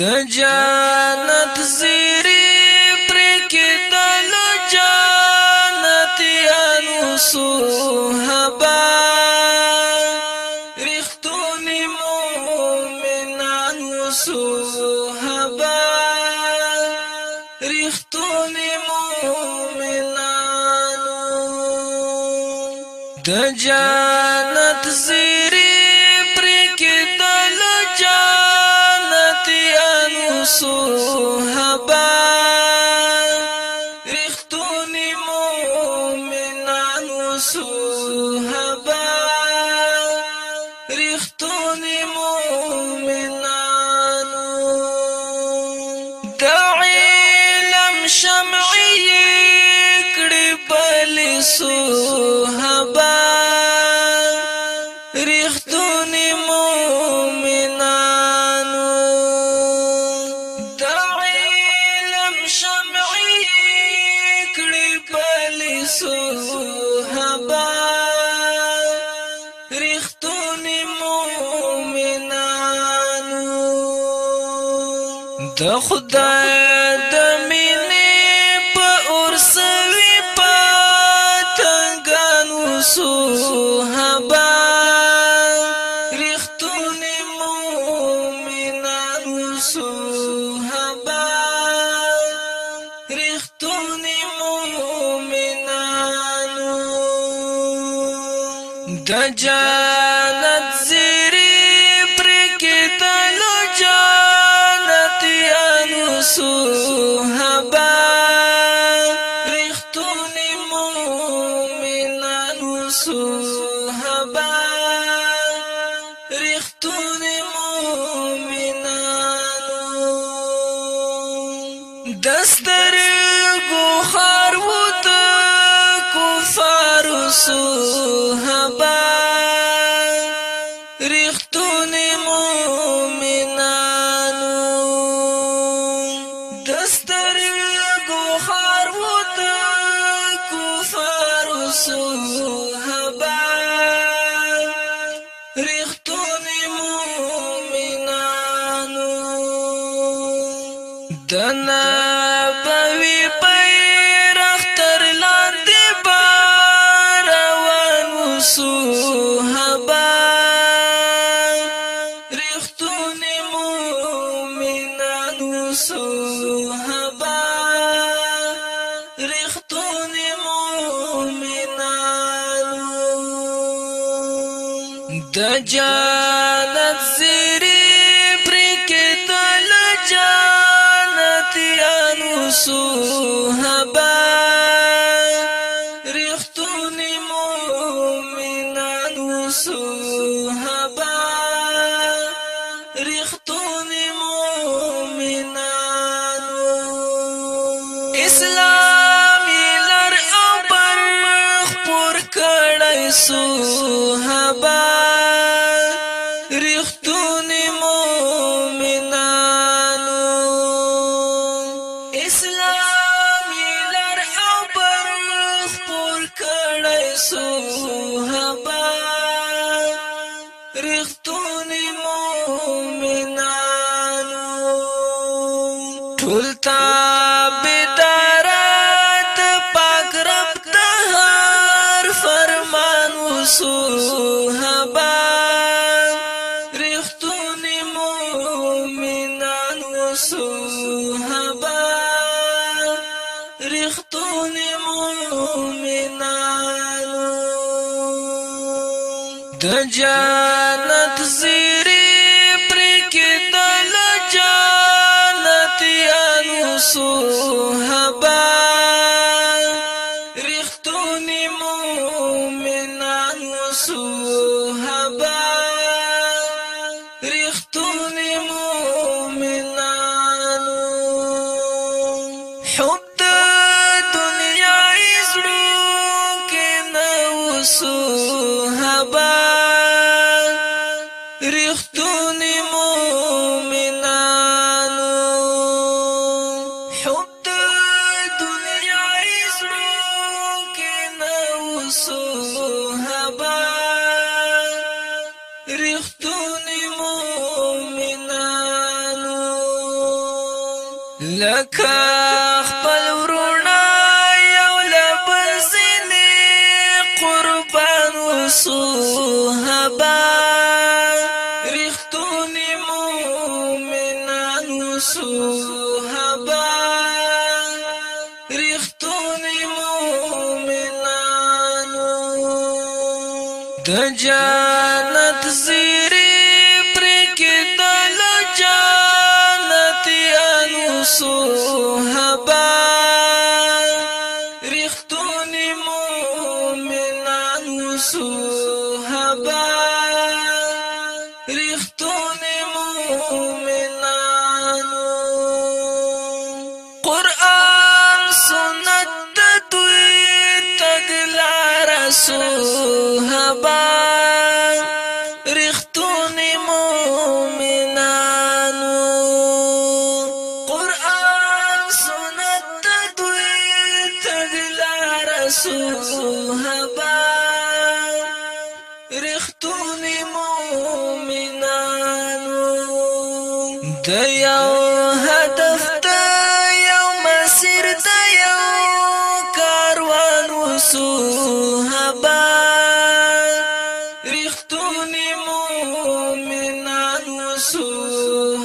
د جنت زیری پر کې د جنت انو صحابه رښتونی مؤمنان صحابه رښتونی مؤمنان د جنت زیری صحبا رښتونی مؤمنانو د علم شمعي کړي بل صحبا رښتونی مؤمنانو د خدای د جنت زری پر کې تلو جنت انو صحابه رښتونی مؤمنانو صحابه رښتونی مؤمنانو دستر ګو خار وته کفار صحابه رښتونی مؤمنانو د جنت کړی صحابه رښتونی مؤمنانو اسلام یې لر او بر خپور کړی صحابه صحابه رښتونی مؤمنان و صحابه رښتونی مؤمنان د جنت زی سو هبا رختون مومنانو حب دنیا عزرو کنا سو رختون د جنت زیری پر کې د جنت انو صحابه رښتونی مؤمنانو صحابه رښتونی مؤمنانو د یو هدف د یو مسیر د یو کاروان وسوهبا رښتونی مؤمنانو وسوهبا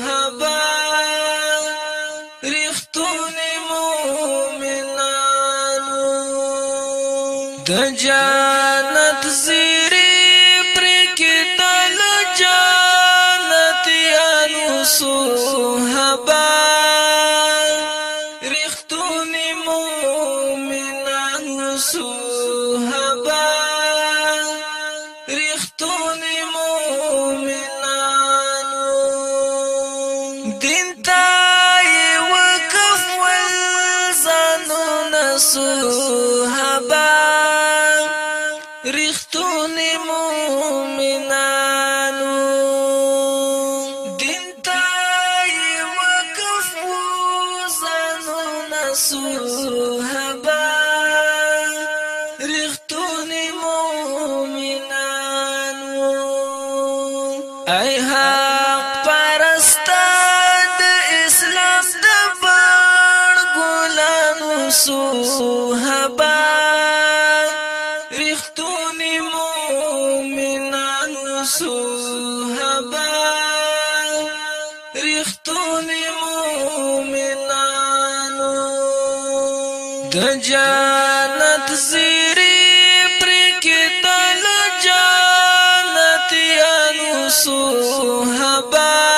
ای حق پرستا د اسلام د بار ګلانو صحابه رښتونی مؤمنانو صحابه رښتونی مؤمنانو د جان هبا